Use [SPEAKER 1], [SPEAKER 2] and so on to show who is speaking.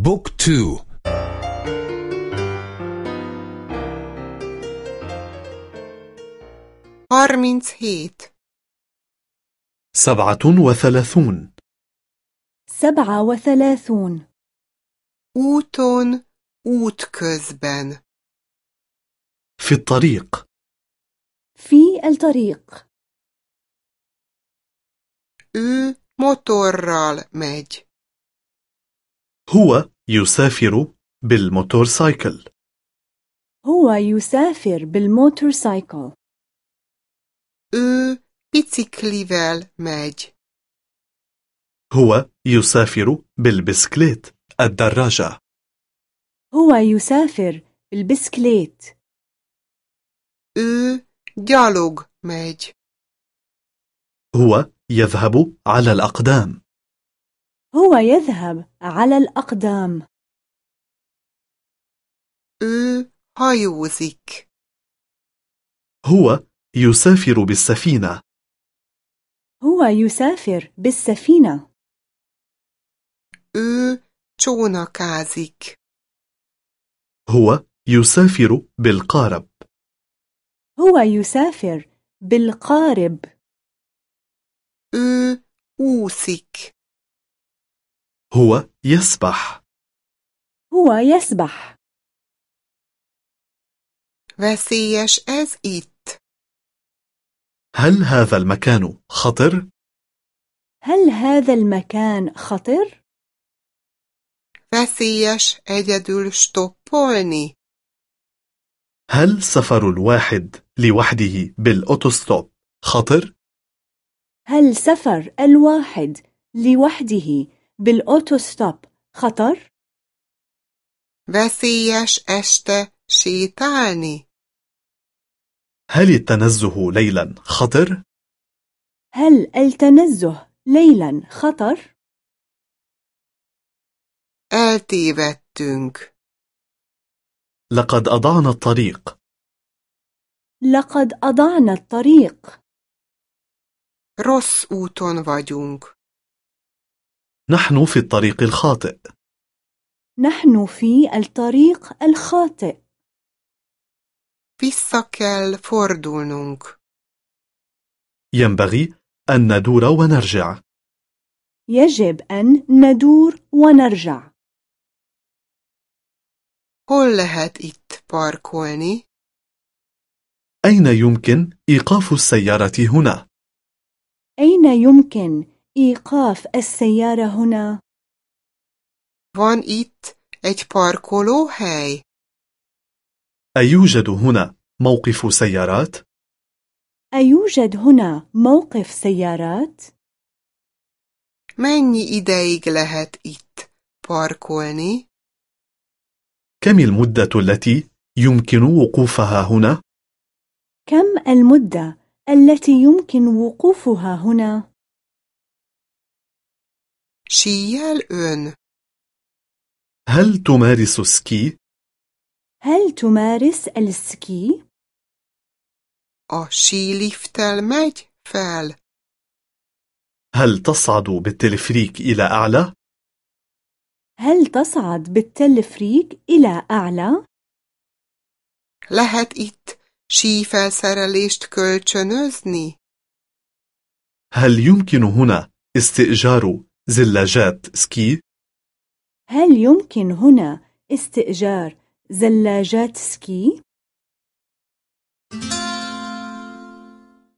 [SPEAKER 1] بوك تو.
[SPEAKER 2] harminc hét
[SPEAKER 3] سبعة وثلاثون.
[SPEAKER 4] سبعة وثلاثون.
[SPEAKER 2] úton, útközben
[SPEAKER 3] في الطريق.
[SPEAKER 4] في الطريق.
[SPEAKER 2] ő motorral megy.
[SPEAKER 3] هو يسافر بالموتورسايكل.
[SPEAKER 4] هو يسافر بالموتورسايكل.
[SPEAKER 2] ő biciklivel megy.
[SPEAKER 3] هو يسافر بالبسكليت الدراجة.
[SPEAKER 4] هو يسافر بالبسكليت.
[SPEAKER 2] ő gyalog megy.
[SPEAKER 3] هو يذهب على الأقدام.
[SPEAKER 4] هو يذهب على الأقدام.
[SPEAKER 3] هو يسافر بالسفينة
[SPEAKER 4] هو يسافر بالسفينة.
[SPEAKER 3] هو يسافر بالقارب
[SPEAKER 4] هو يسافر بالقارب
[SPEAKER 2] úszik.
[SPEAKER 3] هو يسبح
[SPEAKER 4] هو يسبح
[SPEAKER 2] Veszélyes ez itt.
[SPEAKER 3] هل هذا المكان خطر؟
[SPEAKER 4] هل هذا المكان خطر؟
[SPEAKER 2] Veszélyes egyedül stoppolni.
[SPEAKER 3] هل سفر الواحد لوحده بالأوتوستوب خطر؟
[SPEAKER 4] هل سفر الواحد لوحده بالأوتوستوب خطر؟
[SPEAKER 2] Veszélyes este sétálni.
[SPEAKER 3] هل التنزه ليلا خطر؟
[SPEAKER 4] هل التنزه ليلا خطر؟
[SPEAKER 2] Eltévedtünk.
[SPEAKER 3] لقد أضعنا الطريق
[SPEAKER 4] لقد أضعنا الطريق
[SPEAKER 2] Rossz úton vagyunk.
[SPEAKER 3] نحن في الطريق الخاطئ
[SPEAKER 4] نحن في الطريق الخاطئ
[SPEAKER 2] Vissza kell fordulnunk.
[SPEAKER 3] ينبغي أن ندور ونرجع
[SPEAKER 4] يجب أن ندور ونرجع
[SPEAKER 2] Hol lehet itt parkolni?
[SPEAKER 3] أين يمكن إيقاف السيارة هنا؟
[SPEAKER 4] أين يمكن إيقاف السيارة هنا؟
[SPEAKER 2] Van itt egy parkolóhely?
[SPEAKER 3] أيوجد هنا موقف سيارات؟
[SPEAKER 4] أيوجد هنا موقف سيارات؟
[SPEAKER 2] Mennyi ideig lehet itt parkolni?
[SPEAKER 3] كم المدة التي يمكن وقوفها هنا؟
[SPEAKER 4] كم المدة التي يمكن وقوفها هنا؟
[SPEAKER 2] Síjjel ön?
[SPEAKER 3] هل تمارس سكي؟
[SPEAKER 4] هل تمارس السكي؟
[SPEAKER 2] A sílifttel megy fel?
[SPEAKER 3] هل تصعد بالتلفريك إلى أعلى؟
[SPEAKER 4] هل تصعد بالتلفريك إلى أعلى؟
[SPEAKER 2] Lehet itt sífelszerelést kölcsönözni?
[SPEAKER 3] هل يمكن هنا استئجار زلاجات سكي
[SPEAKER 4] هل يمكن هنا استئجار زلاجات سكي؟